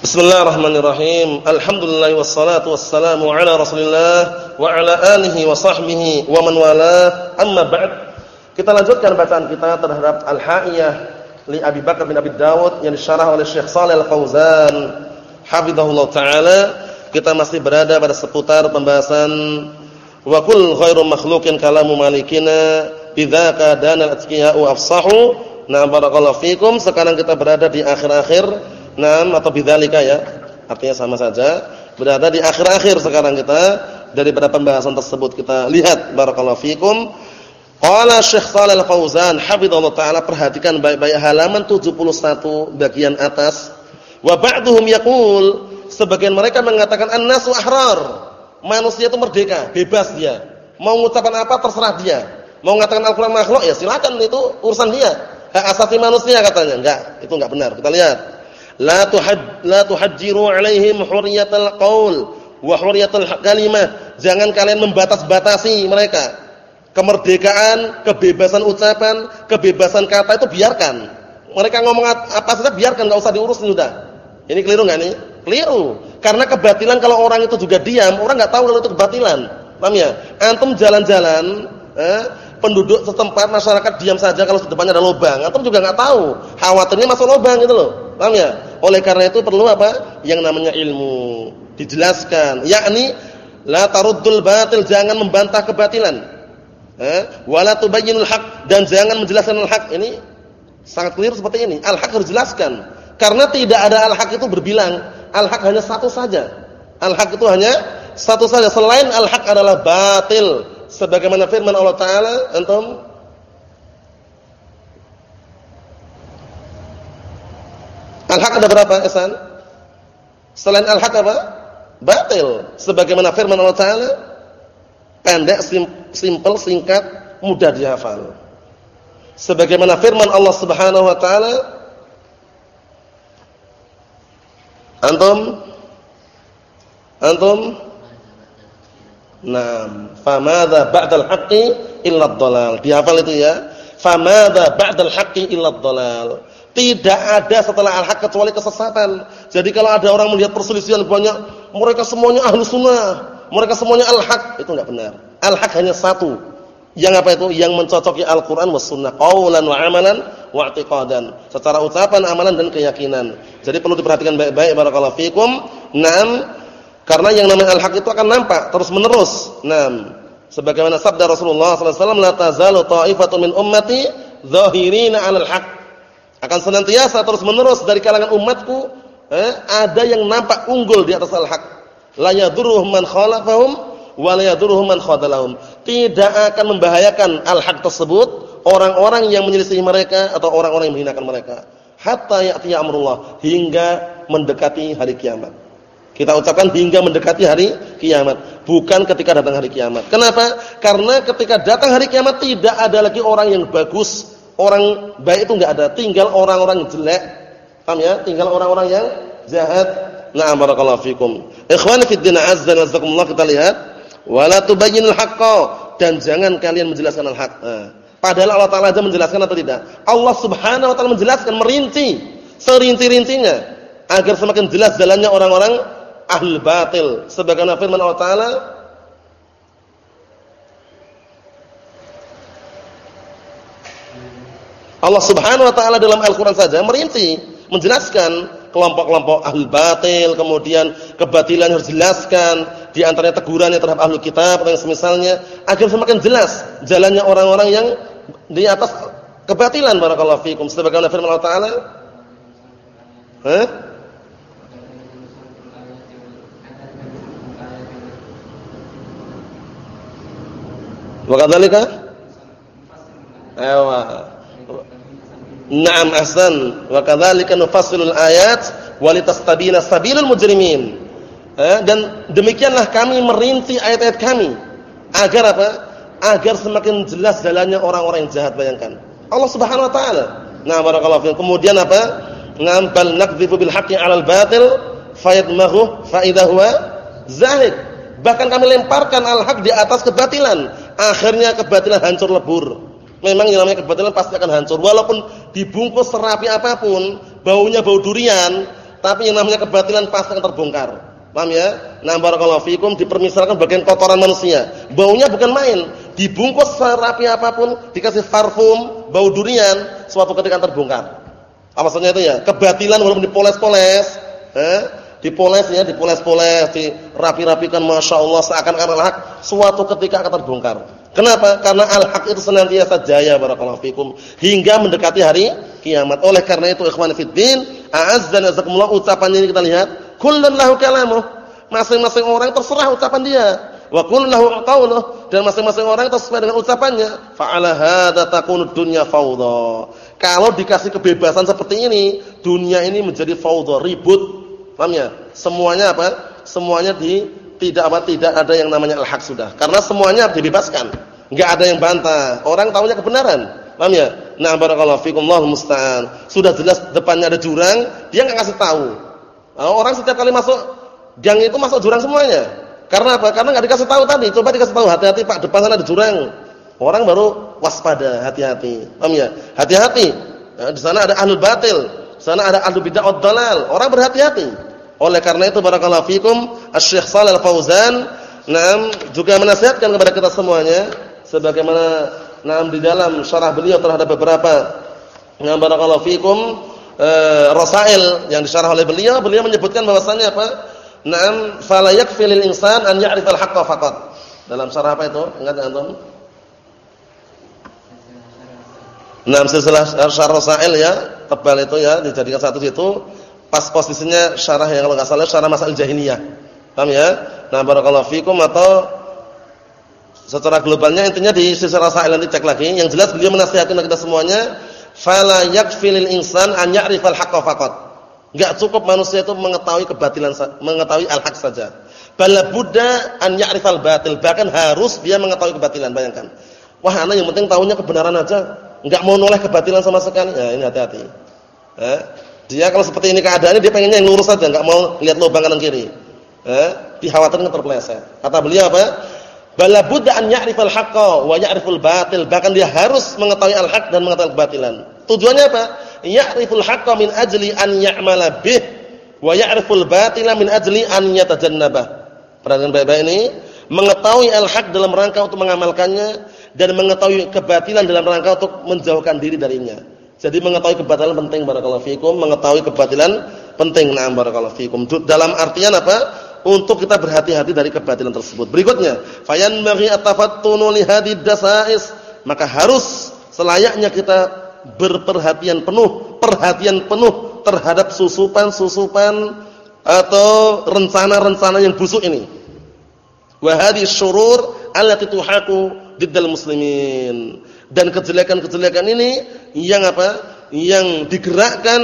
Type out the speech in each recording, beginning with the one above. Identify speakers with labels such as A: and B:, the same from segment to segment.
A: Bismillahirrahmanirrahim. Alhamdulillah wassalatu wassalamu ala Rasulillah wa ala alihi wa sahbihi wa man wala. Amma ba'd. Kita lanjutkan bacaan kita terhadap Al-Ha'iyah li Abi Bakar bin Abi Dawud yang disyarah oleh Syekh Shalih Al-Fauzan hafizahullah taala. Kita masih berada pada seputar pembahasan wa kull khairu makhluqin kalamu malikina danal atqiya'u afsahu. Nah, barakallahu fikum. Sekarang kita berada di akhir-akhir Naam atau bidzalika ya. Artinya sama saja. Berada di akhir-akhir sekarang kita daripada pembahasan tersebut kita lihat barakallahu fikum. Qala Syekh Shalal Fauzan hafizallahu taala perhatikan baik-baik halaman 71 bagian atas. Wa ba'dhum yaqul sebagian mereka mengatakan an-nasu ahrar. Manusia itu merdeka, bebas dia. Mau mengucapkan apa terserah dia. Mau mengatakan Al-Qur'an makhluk ya silakan itu urusan dia. Hak asasi manusia katanya. Enggak, itu enggak benar. Kita lihat. La tuhad la tuhajjiru alaihim hurriyatal qaul wa hurriyatal kalimah. Jangan kalian membatas-batasi mereka. Kemerdekaan, kebebasan ucapan, kebebasan kata itu biarkan. Mereka ngomong apa saja biarkan, enggak usah diurus sudah. Ini keliru enggak nih? Keliru. Karena kebatilan kalau orang itu juga diam, orang enggak tahu kalau itu kebatilan. Paham ya? Antum jalan-jalan, eh, penduduk setempat masyarakat diam saja kalau di depannya ada lubang. Antum juga enggak tahu. Khawatirnya masuk lubang gitu loh. Paham ya? Oleh karena itu perlu apa? Yang namanya ilmu. Dijelaskan, yakni la taruddul batil, jangan membantah kebatilan. Eh, wala tubayyinul haq dan jangan menjelaskan al-haq. Ini sangat clear seperti ini. Al-haq harus dijelaskan. Karena tidak ada al-haq itu berbilang. Al-haq hanya satu saja. Al-haq itu hanya satu saja. Selain al-haq adalah batil. Sebagaimana firman Allah Taala, antum Al-haq ada berapa, Ihsan? Selain al-haq apa? Batil. Sebagaimana firman Allah Taala, pendek, simpel, singkat, mudah dihafal. Sebagaimana firman Allah Subhanahu wa taala, antum antum Naam, famadza ba'dal haqqi illa dhalal. Dihafal itu ya. Famadza ba'dal haqqi illa dhalal. Tidak ada setelah al-haq kecuali kesesatan. Jadi kalau ada orang melihat perselisihan banyak, mereka semuanya ahlu sunnah, mereka semuanya al-haq, itu enggak benar. Al-haq hanya satu. Yang apa itu? Yang mencocoki Al-Qur'an was sunnah, qaulan wa amalan wa i'tiqadan. Secara ucapan, amalan dan keyakinan. Jadi perlu diperhatikan baik-baik barakallahu fikum. Naam, karena yang namanya al-haq itu akan nampak terus-menerus. Naam. Sebagaimana sabda Rasulullah wasallam, "La tazalu ta'ifatun min ummati dhahirina 'alal haqq." Akan senantiasa terus menerus dari kalangan umatku eh, ada yang nampak unggul di atas al-haq. La yadurruhum man khalafahum wa la yadurruhum man khadalahum. Tidak akan membahayakan al-haq tersebut orang-orang yang menyelisih mereka atau orang-orang yang menghinakan mereka. Hatta ya'ti amrullah hingga mendekati hari kiamat. Kita ucapkan hingga mendekati hari kiamat bukan ketika datang hari kiamat. Kenapa? Karena ketika datang hari kiamat tidak ada lagi orang yang bagus orang baik itu enggak ada, tinggal orang-orang jelek. Paham ya? Tinggal orang-orang yang jahat. Na'am barakallahu fikum. Ikhwani fid din azza wa jazakumullah kita lihat wala tubayyinul haqqo dan jangan kalian menjelaskan al-haq. Padahal Allah Taala aja menjelaskan atau tidak? Allah Subhanahu wa taala menjelaskan merinci serinci-rincinya agar semakin jelas jalannya orang-orang ahlul batil. Sebagaimana firman Allah Taala Allah Subhanahu wa taala dalam Al-Qur'an saja merinci, menjelaskan kelompok-kelompok ahli batil, kemudian kebatilan harus dijelaskan, di antaranya tegurannya terhadap ahli kitab atau yang semisalnya agar semakin jelas jalannya orang-orang yang di atas kebatilan barakallahu fikum sebagaimana firman Allah taala. Hah? Wa kadzalika? Ewa. Naam ahsan wa kadzalika nufassilul ayat walitastabina sabilul mujrimin. Eh, dan demikianlah kami merinci ayat-ayat kami agar apa? Agar semakin jelas jalannya orang-orang yang jahat bayangkan. Allah Subhanahu wa taala. Nah, barakallahu fiikum. Kemudian apa? Ngam bal nakdzifu bil haqqi 'alal batil fayadmaghu fa idza huwa zahid. Bahkan kami lemparkan al-haq di atas kebatilan, akhirnya kebatilan hancur lebur. Memang yang namanya kebatilan pasti akan hancur walaupun dibungkus serapi apa pun, baunya bau durian, tapi yang namanya kebatilan pasti akan terbongkar. Paham ya? Nah, barakallahu fikum dipermisalkan bagian kotoran manusia. Baunya bukan main. Dibungkus serapi apa pun, dikasih parfum, bau durian, suatu ketika terbongkar. Apa maksudnya itu ya? Kebatilan walaupun dipoles-poles, eh, dipoles ya, dipoles-poles, dirapi-rapikan Masya Allah seakan-akan al-haq, suatu ketika akan terbongkar. Kenapa? Karena al-haq itu senantiasa jaya barakallahu fikum hingga mendekati hari kiamat. Oleh karena itu ikhwan fiddin, a'azza nazakumullah ucapan ini kita lihat, kullun lahu kalamuh. Masing-masing orang terserah ucapan dia. Wa kullun lahu qauluh dan masing-masing orang sesuai dengan ucapannya. Fa'ala hadza takunu dunya fawdha. Kalau dikasih kebebasan seperti ini, dunia ini menjadi fawdha, ribut, Paham ya? Semuanya apa? Semuanya di tidak apa tidak ada yang namanya al-haq sudah. Karena semuanya dibebaskan. Enggak ada yang bantah. Orang tahunya kebenaran. Paham ya? Nah, barakallahu fikum Allahu musta'an. Sudah jelas depannya ada jurang, dia enggak kasih tahu. Nah, orang setiap kali masuk gang itu masuk jurang semuanya. Karena apa? Karena enggak dikasih tahu tadi. Coba dikasih tahu hati-hati Pak, depan sana ada jurang. Orang baru waspada, hati-hati. Paham ya? Hati-hati. Nah, di sana ada ahlul batil, di sana ada ahlul bid'ah dalal. Orang berhati-hati. Oleh karena itu barakallahu fikum Asy-Syaikh Shalal Fauzan nam juga menasihatkan kepada kita semuanya sebagaimana nam di dalam syarah beliau terhadap beberapa nam barakallahu fikum e, rasail yang disyarah oleh beliau beliau menyebutkan bahwasannya apa? Naam fala yakfi insan an ya'rifal haqqa faqat. Dalam syarah apa itu? Ingat antum? Naam silsilah syarah rasail ya, tebal itu ya dijadikan satu situ pas posisinya syarah yang kalau enggak salah syarah masalah jahiliyah. Paham ya? Nah, barakallahu fikum atau secara globalnya intinya di sisi rasail nanti cek lagi. Yang jelas beliau menasihatkan kita semuanya, fala yakfilil insan an ya'rifal haqqo faqat. Enggak cukup manusia itu mengetahui kebatilan mengetahui al-haq saja. Bala buddha an ya'rifal batil, bahkan harus dia mengetahui kebatilan, bayangkan. Wah, anak yang penting tahunya kebenaran aja, enggak mau noleh kebatilan sama sekali. Ya, ini hati-hati. Eh? Dia kalau seperti ini keadaannya dia pengennya yang lurus saja, enggak mau lihat lubang kanan kiri. Eh, dikhawatirkan terpeleset. Kata beliau apa? Bala budda an ya'rifal haqqo wa ya'riful batil. Bahkan dia harus mengetahui al-haq dan mengetahui kebatilan. Tujuannya apa? Ya'riful haqqo min ajli an ya'mala bih wa ya'riful batila min ajli an yatajannabah. Perhatikan baik-baik ini, mengetahui al-haq dalam rangka untuk mengamalkannya dan mengetahui kebatilan dalam rangka untuk menjauhkan diri darinya. Jadi mengetahui kebatilan penting barakallahu fikum, mengetahui kebatilan penting na'am barakallahu fikum. Dalam artian apa? Untuk kita berhati-hati dari kebatilan tersebut. Berikutnya, fayanbaghi at-tafattunu li hadhihi dasais. Maka harus selayaknya kita berperhatian penuh, perhatian penuh terhadap susupan-susupan atau rencana-rencana yang busuk ini. Wa hadhihi syurur allati tuhaku diddal muslimin dan kejelekan-kejelekan ini yang apa? Yang digerakkan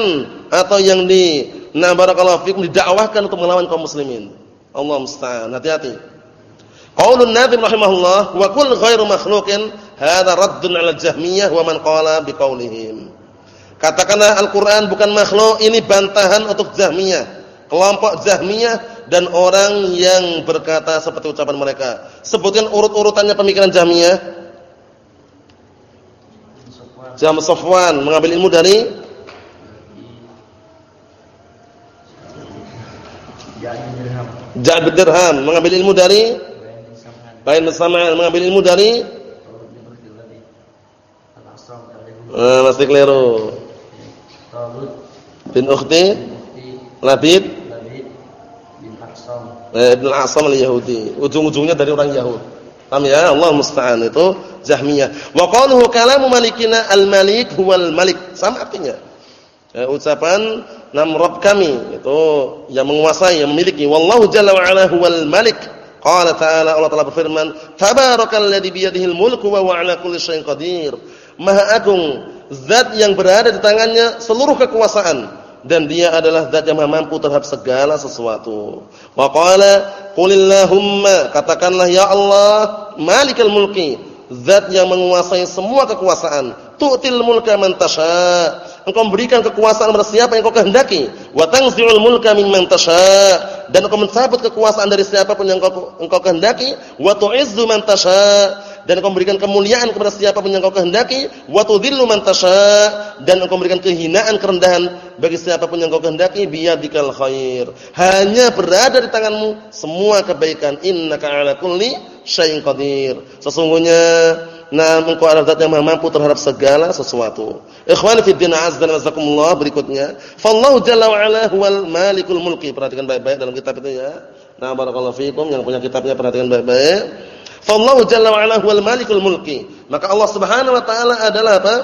A: atau yang di na barakallahu fikum didakwahkan untuk melawan kaum muslimin. Allah musta'an. Hati-hati. Qaulun Nabi rahimahullah wa kull ghairu makhluqin hadza raddun 'ala Jahmiyah wa man qala biqaulihim. Katakanlah Al-Qur'an bukan makhluk, ini bantahan untuk Jahmiyah. Kelompok Jahmiyah dan orang yang berkata seperti ucapan mereka. Sebutkan urut-urutannya pemikiran Jahmiyah. Jam Sofwan mengambil ilmu dari Ja'ad bin Dirham mengambil ilmu dari Bain bin mengambil ilmu dari eh, masih keliru bin Ukhti Labid. Eh, bin Asam al-Yahudi. Ujung-ujungnya dari orang Yahudi Paham ya? Allah musta'an itu Jahmiyah. Wa qaluhu kalamu malikina al-malik huwal malik. Sama artinya. Ya, ucapan nam Rabb kami itu yang menguasai, yang memiliki. Wallahu jalla wa ala huwal malik. Qala ta'ala Allah Ta'ala berfirman, "Tabarakalladzi biyadihil mulku wa huwa 'ala kulli syai'in qadir." Maha agung zat yang berada di tangannya seluruh kekuasaan dan dia adalah zat yang mampu terhadap segala sesuatu. Wa qala qulillahumma katakanlah ya Allah malikal mulki zat yang menguasai semua kekuasaan. Tu'til mulka man tasha. Engkau memberikan kekuasaan kepada siapa yang engkau kehendaki. Wa tanzi'ul mulka mimman tasha. Dan engkau mencabut kekuasaan dari siapa pun yang engkau, engkau kehendaki. Wa tu'izzu man tasha dan engkau memberikan kemuliaan kepada siapa pun yang kau kehendaki wa tudhillu man tasha dan engkau memberikan kehinaan kerendahan bagi siapa pun yang kau kehendaki biyadikal khair hanya berada di tanganmu semua kebaikan innaka ala kulli syai'in qadir sesungguhnya Nah, engkau adalah zat yang maha mampu terhadap segala sesuatu. Ikhwani fi din azza wa jazakumullah berikutnya. Fallahu jalla wa ala huwal malikul mulki. Perhatikan baik-baik dalam kitab itu ya. Nah, barakallahu fikum yang punya kitabnya perhatikan baik-baik. Fallahu jalla wa ala huwal malikul mulki. Maka Allah Subhanahu wa taala adalah apa?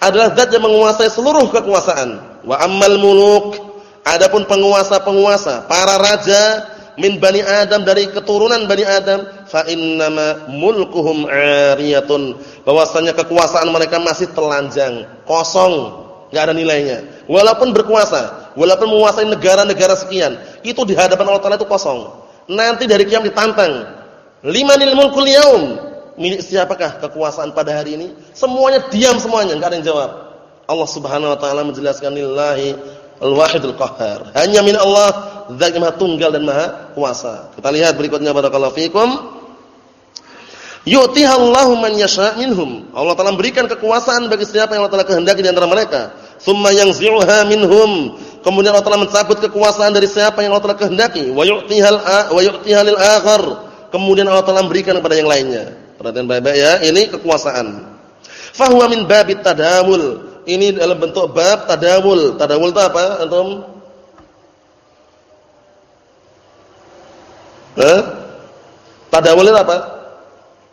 A: Adalah zat yang menguasai seluruh kekuasaan. Wa ammal muluk, adapun penguasa-penguasa, para raja min bani Adam dari keturunan bani Adam, fa innama mulkuhum 'ariyatun. Bahwasanya kekuasaan mereka masih telanjang, kosong, enggak ada nilainya. Walaupun berkuasa, walaupun menguasai negara-negara sekian, itu di hadapan Allah Taala itu kosong. Nanti dari kiamat ditantang Limanil mulkul yaum? Milik siapakah kekuasaan pada hari ini? Semuanya diam semuanya, enggak ada yang jawab. Allah Subhanahu wa taala menjelaskan lillahi al-wahidul qahhar. Hanya min Allah zat yang Maha Tunggal dan Maha Kuasa. Kita lihat berikutnya barakallahu fikum. Yu'tiha Allahu man yasha' minhum. Allah Taala berikan kekuasaan bagi siapa yang Allah Taala kehendaki di antara mereka. Tsumma yanzi'uha minhum. Kemudian Allah Taala mencabut kekuasaan dari siapa yang Allah Taala kehendaki. Wa yu'tiha wa yu'tiha lil akhar kemudian Allah Taala berikan kepada yang lainnya. Perhatian baik-baik ya, ini kekuasaan. Fahuwa min babit tadamul. Ini dalam bentuk bab tadamul. Tadamul itu apa? Antum? Hah? Tadamul itu apa?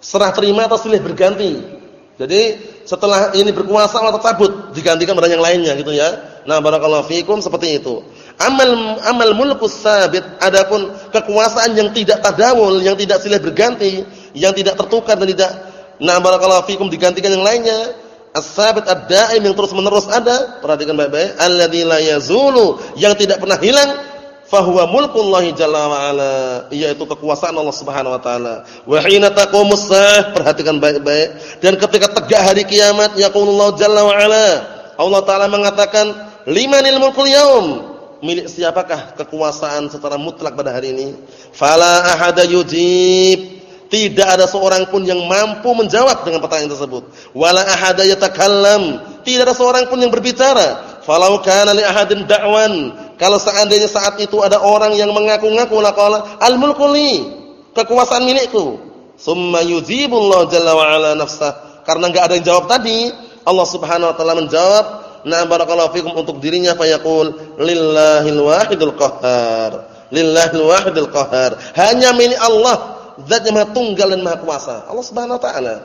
A: Serah terima atau silih berganti. Jadi setelah ini berkuasa Allah cabut, digantikan pada yang lainnya gitu ya. Nah, barakallahu fikum seperti itu. Amal amal mulkus sabit adapun kekuasaan yang tidak tadawul, yang tidak silih berganti, yang tidak tertukar dan tidak na barakallahu fikum digantikan yang lainnya. As-sabit ad-daim yang terus-menerus ada. Perhatikan baik-baik. Alladzi la yazulu, yang tidak pernah hilang. Fahuwa mulkullahi jalla wa ala, yaitu kekuasaan Allah Subhanahu wa taala. Wa hina taqumus perhatikan baik-baik. Dan ketika tegak hari kiamat, yaqulullahu jalla wa ala, Allah taala mengatakan, "Limanil mulkul yaum?" milik siapakah kekuasaan secara mutlak pada hari ini? Fala ahada yujib. Tidak ada seorang pun yang mampu menjawab dengan pertanyaan tersebut. Wala ahada yatakallam. Tidak ada seorang pun yang berbicara. Falau kana li ahadin da'wan. Kalau seandainya saat itu ada orang yang mengaku-ngaku laqala al-mulku li. Kekuasaan milikku. Summa yujibullahu jalla wa ala nafsah. Karena enggak ada yang jawab tadi, Allah Subhanahu wa taala menjawab Nah barakallahu fikum untuk dirinya fayaqul lillahil wahidul qahhar. Lillahil wahidul qahhar. Hanya milik Allah zat yang Tunggal dan Maha Kuasa. Allah Subhanahu wa taala.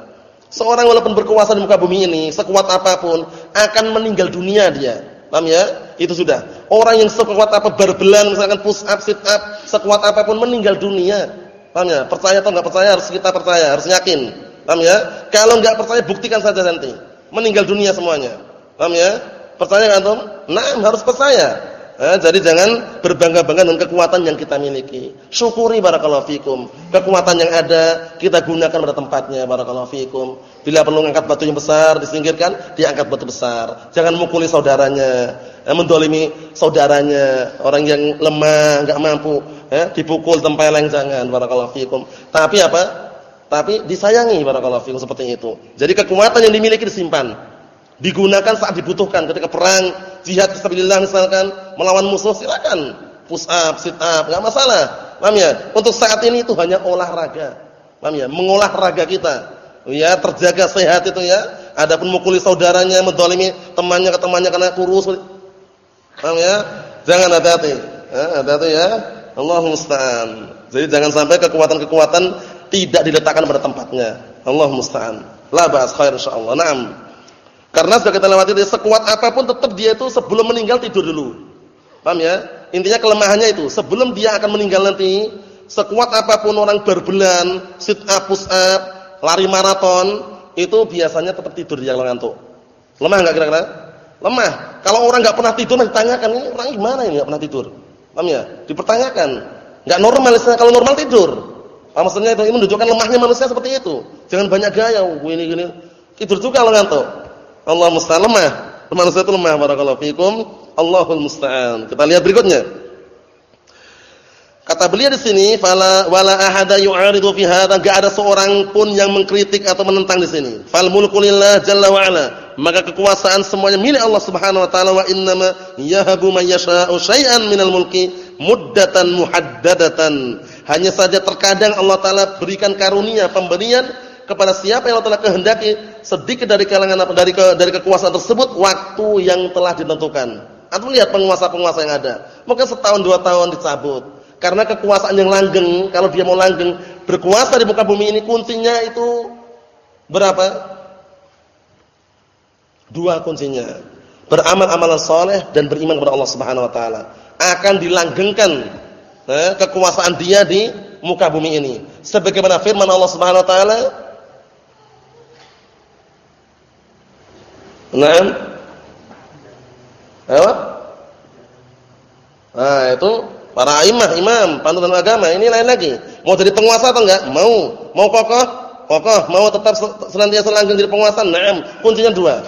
A: Seorang walaupun berkuasa di muka bumi ini, sekuat apa pun akan meninggal dunia dia. Paham ya? Itu sudah. Orang yang sekuat apa berbelan misalkan push up, sit up, sekuat apa pun meninggal dunia. Paham ya? Percaya atau enggak percaya harus kita percaya, harus yakin. Paham ya? Kalau enggak percaya buktikan saja nanti. Meninggal dunia semuanya. Paham ya? Percaya antum? Nah, harus percaya. Eh, jadi jangan berbangga-bangga dengan kekuatan yang kita miliki. Syukuri barakallahu fikum. Kekuatan yang ada kita gunakan pada tempatnya barakallahu fikum. Bila perlu angkat batu yang besar disingkirkan, diangkat batu besar. Jangan mukuli saudaranya, eh, mendolimi saudaranya, orang yang lemah, enggak mampu, eh, dipukul tempeleng jangan barakallahu fikum. Tapi apa? Tapi disayangi barakallahu fikum seperti itu. Jadi kekuatan yang dimiliki disimpan digunakan saat dibutuhkan ketika perang jihad fisabilillah misalkan melawan musuh silakan. Push up sit up enggak masalah. Paham ya? Untuk saat ini itu hanya olahraga. Paham ya? Mengolah raga kita. Ya terjaga sehat itu ya. Adapun mukuli saudaranya mendolimi temannya ke temannya karena kurus. Paham ya? Jangan hati-hati. Ya, hati-hati ya. Allah musta'an. Jadi jangan sampai kekuatan-kekuatan tidak diletakkan pada tempatnya. Allah musta'an. La ba'as khair insyaallah na'am karena sudah kita lewati sekuat apa pun tetap dia itu sebelum meninggal tidur dulu. Paham ya? Intinya kelemahannya itu, sebelum dia akan meninggal nanti, sekuat apa pun orang berbelan, sit up, push up, lari maraton, itu biasanya tetap tidur dia kalau ngantuk. Lemah enggak kira-kira? Lemah. Kalau orang enggak pernah tidur ditanyakan, ini orang gimana ini enggak pernah tidur? Paham ya? Dipertanyakan. Enggak normal, kalau normal tidur. maksudnya itu ini menunjukkan lemahnya manusia seperti itu. Jangan banyak gaya, oh, ini gini. Tidur juga kalau ngantuk. Allah musta'an lemah. Manusia itu lemah barakallahu fikum. Allahul musta'an. Kita lihat berikutnya. Kata beliau di sini, fala wala ahada yu'aridu fi hadza, enggak ada seorang pun yang mengkritik atau menentang di sini. Fal mulku lillah jalla wa ala. Maka kekuasaan semuanya milik Allah Subhanahu wa taala wa innama yahabu man yasha'u syai'an minal mulki muddatan muhaddadatan. Hanya saja terkadang Allah taala berikan karunia pemberian kepada siapa yang taala kehendaki sedikit dari kalangan dari ke, dari kekuasaan tersebut waktu yang telah ditentukan. Atau lihat penguasa-penguasa yang ada. Mungkin setahun dua tahun dicabut karena kekuasaan yang langgeng, kalau dia mau langgeng berkuasa di muka bumi ini kuncinya itu berapa? Dua kuncinya. Beramal amalan soleh dan beriman kepada Allah Subhanahu wa taala. Akan dilanggengkan eh, kekuasaan dia di muka bumi ini. Sebagaimana firman Allah Subhanahu wa taala Naam. Apa? Nah, itu Para imam, imam, panutan agama, ini lain lagi. Mau jadi penguasa atau enggak? Mau. Mau kokoh? Kokoh. Mau tetap senantiasa langgeng jadi penguasa? Naam. Kuncinya dua.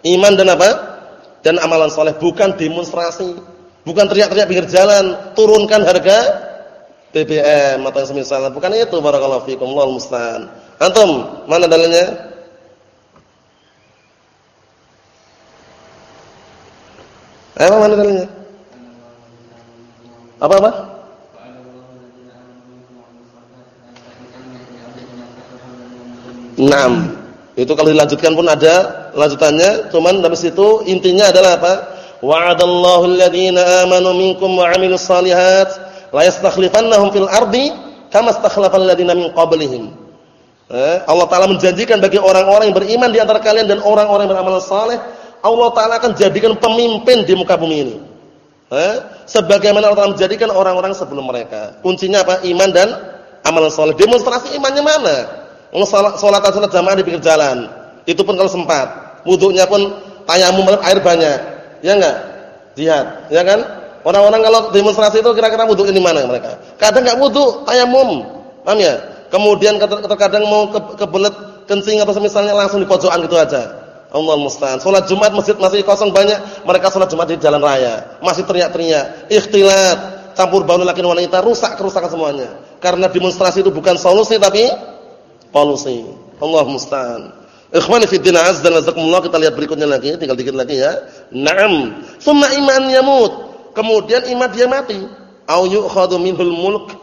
A: Iman dan apa? Dan amalan soleh. Bukan demonstrasi. Bukan teriak-teriak pinggir jalan. Turunkan harga BBM atau yang semisal. Bukan itu. Barakallahu fiikum. Allah. Antum, mana dalilnya? Ayo mana dalilnya? Apa-apa? Enam. Itu kalau dilanjutkan pun ada lanjutannya, cuman dari situ intinya adalah apa? Wa'adallahu alladhina amanu minkum wa 'amilus shalihat la yastakhlifannahum fil ardi kama istakhlafal ladzina min qablihim. Eh, Allah taala menjanjikan bagi orang-orang yang beriman di antara kalian dan orang-orang yang beramal saleh, Allah taala akan jadikan pemimpin di muka bumi ini. Eh? Sebagaimana Allah menjadikan orang-orang sebelum mereka. Kuncinya apa? Iman dan amalan soleh. Demonstrasi imannya mana? Salat salat jamaah di pinggir jalan. Itu pun kalau sempat. Wudhunya pun tayamum air banyak. Ya enggak? Jihad, ya kan? Orang-orang kalau demonstrasi itu kira-kira wudhu ini mana mereka? Kadang enggak wudhu, tayamum. Paham ya? Kemudian terkadang mau kebelet kencing atau misalnya langsung di pojokan gitu aja. Allah musta'an. Salat Jumat masjid masih kosong banyak, mereka salat Jumat di jalan raya. Masih teriak-teriak, ikhtilat, campur baur laki dan wanita, rusak kerusakan semuanya. Karena demonstrasi itu bukan solusi tapi polusi. Allah musta'an. Ikhwani fi din azza jalla kita lihat berikutnya lagi, tinggal dikit lagi ya. Naam. Summa iman yamut. Kemudian iman dia mati. Au yu'khadhu minhul mulk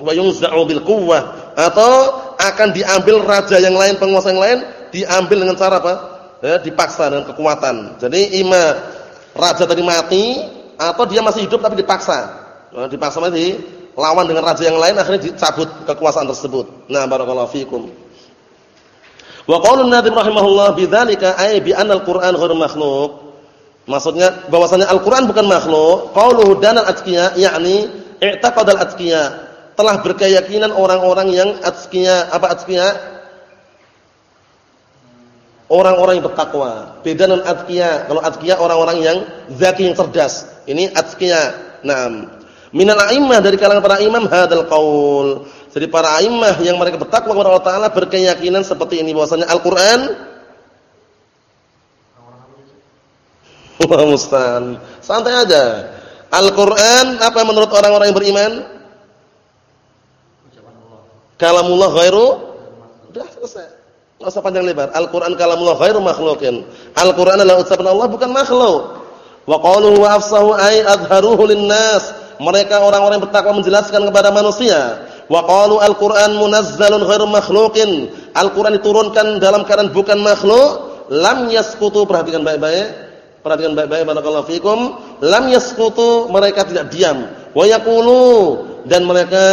A: wa yunza'u bil quwwah atau akan diambil raja yang lain, penguasa yang lain, diambil dengan cara apa? ya, dipaksa dengan kekuatan. Jadi ima raja tadi mati atau dia masih hidup tapi dipaksa. Nah, dipaksa mati lawan dengan raja yang lain akhirnya dicabut kekuasaan tersebut. Nah, barakallahu fikum. Wa qala an-nadim rahimahullah bidzalika ay bi anna al-Qur'an ghairu makhluq. Maksudnya bahwasanya Al-Qur'an bukan makhluk. Qauluhu danal atqiya yakni i'taqadal atqiya. Telah berkeyakinan orang-orang yang atqiya, apa atqiya? Orang-orang yang bertakwa. Beda dengan atqiya. Kalau atqiya orang-orang yang zaki yang cerdas. Ini atqiya. Naam. Minal a'immah dari kalangan para imam hadal qaul. Jadi para a'immah yang mereka bertakwa kepada Allah taala berkeyakinan seperti ini bahwasanya Al-Qur'an Allah musta'an. Santai aja. Al-Qur'an apa menurut orang-orang yang beriman? Kalamullah ghairu Sudah selesai. Enggak usah panjang lebar. Al-Qur'an kalamullah ghairu makhluqin. Al-Qur'an adalah ucapan Allah bukan makhluk. Wa qaluhu wa afsahu ay adharuhu linnas. Mereka orang-orang yang bertakwa menjelaskan kepada manusia. Wa qalu al-Qur'an munazzalun ghairu makhluqin. Al-Qur'an diturunkan dalam keadaan bukan makhluk. Lam yasqutu perhatikan baik-baik. Perhatikan baik-baik barakallahu fikum. Lam yasqutu mereka tidak diam. Wa yaqulu dan mereka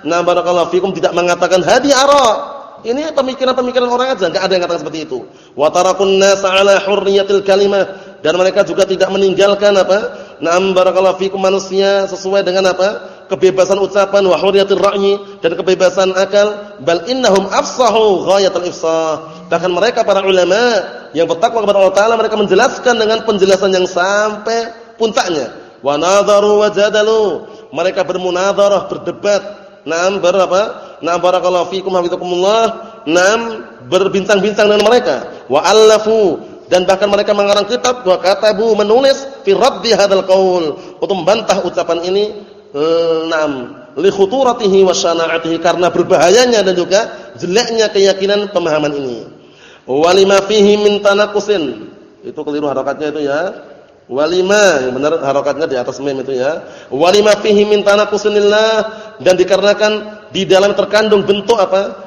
A: na barakallahu fikum tidak mengatakan hadi ara ini pemikiran-pemikiran orang aja, enggak ada yang katakan seperti itu. Wa tarakun nasa ala hurriyatil kalimah dan mereka juga tidak meninggalkan apa? Na'am barakallahu fikum manusia sesuai dengan apa? kebebasan ucapan wa hurriyatir ra'yi dan kebebasan akal bal innahum afsahu ghayatul ifsah. Bahkan mereka para ulama yang bertakwa kepada Allah taala mereka menjelaskan dengan penjelasan yang sampai puncaknya. Wa nadharu wa jadalu. Mereka bermunadharah, berdebat. Naam berapa? Na barakallahu fikum hafizakumullah. Nam berbintang-bintang dengan mereka. Wa allafu dan bahkan mereka mengarang kitab wa katabu menulis fi raddi hadzal qaul. Untuk membantah ucapan ini nam li khuturatihi wa karena berbahayanya dan juga jeleknya keyakinan pemahaman ini. Walima fihi min tanaqusin itu keliru harakatnya itu ya. Walima, benar harokatnya di atas mim itu ya. Walima fihi min tanaqusinillah dan dikarenakan di dalam terkandung bentuk apa?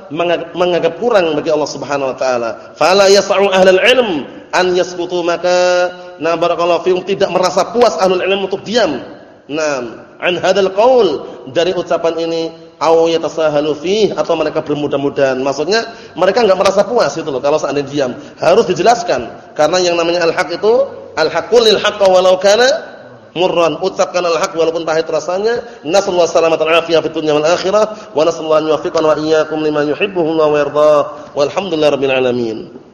A: menganggap kurang bagi Allah Subhanahu wa taala. Fala yas'u ahlul ilm an yasqutu maka na barakallahu fiikum tidak merasa puas ahlul ilm untuk diam. Naam, an hadzal qaul dari ucapan ini au yatasahalu fi atau mereka bermudah-mudahan. Maksudnya mereka enggak merasa puas itu loh kalau seandainya diam. Harus dijelaskan karena yang namanya al-haq itu al-haqqul lil haqq walau kana murran. Ucapkan al-haq walaupun pahit rasanya. Nasallahu salamatan afiyah fid dunya wal akhirah wa nasallahu an yuwaffiqana wa iyyakum lima yuhibbuhu wa yardah. Walhamdulillahirabbil alamin.